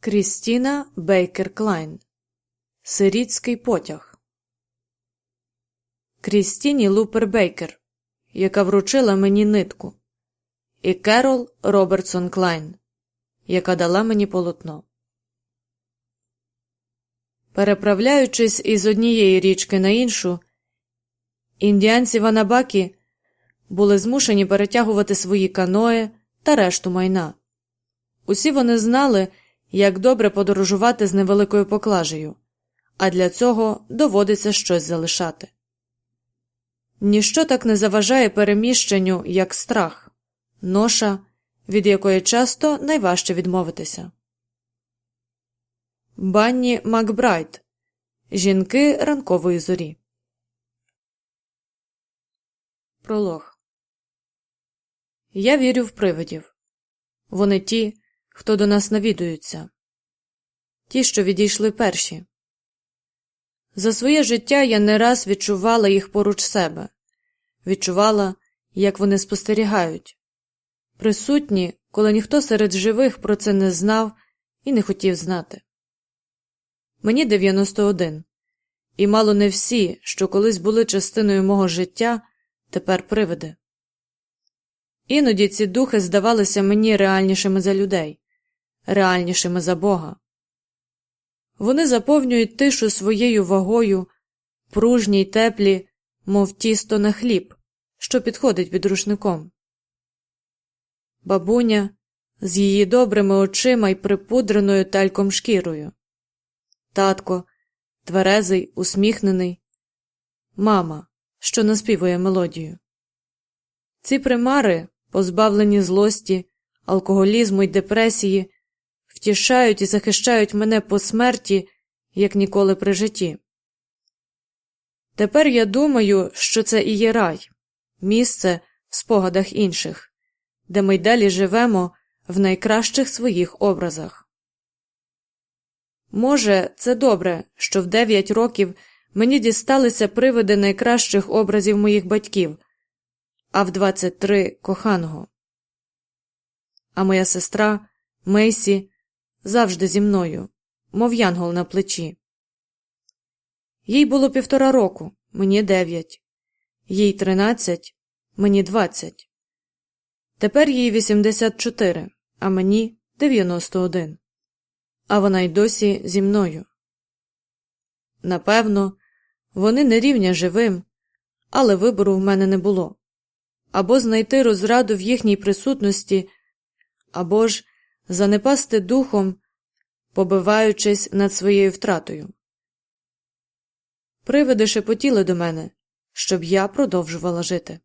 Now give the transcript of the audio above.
Крістіна Бейкер Клайн Сирітський потяг Крістіні Лупер Бейкер, яка вручила мені нитку, і Керол Робертсон Клайн, яка дала мені полотно. Переправляючись із однієї річки на іншу, індіанці Ванабакі були змушені перетягувати свої каної та решту майна. Усі вони знали, як добре подорожувати з невеликою поклажею, а для цього доводиться щось залишати. Ніщо так не заважає переміщенню, як страх, ноша, від якої часто найважче відмовитися. Банні Макбрайт Жінки ранкової зорі. Пролог Я вірю в привидів. Вони ті, хто до нас навідуються, ті, що відійшли перші. За своє життя я не раз відчувала їх поруч себе, відчувала, як вони спостерігають, присутні, коли ніхто серед живих про це не знав і не хотів знати. Мені 91, і мало не всі, що колись були частиною мого життя, тепер привиди. Іноді ці духи здавалися мені реальнішими за людей, реальнішими за Бога. Вони заповнюють тишу своєю вагою, пружні й теплі, мов тісто на хліб, що підходить під рушником. Бабуня з її добрими очима й припудреною тальком шкірою, татко, тверезий, усміхнений, мама, що наспівує мелодію. Ці примари, позбавлені злості, алкоголізму й депресії, втішають і захищають мене по смерті, як ніколи при житті. Тепер я думаю, що це і є рай, місце в спогадах інших, де ми й далі живемо в найкращих своїх образах. Може, це добре, що в дев'ять років мені дісталися привиди найкращих образів моїх батьків, а в двадцять три коханого. А моя сестра Мейсі завжди зі мною, мов янгол на плечі. Їй було півтора року, мені дев'ять, їй тринадцять, мені двадцять. Тепер їй вісімдесят чотири, а мені дев'яносто один. А вона й досі зі мною. Напевно, вони не рівня живим, але вибору в мене не було або знайти розраду в їхній присутності, або ж занепасти духом, побиваючись над своєю втратою. Привиди шепотіли до мене, щоб я продовжувала жити.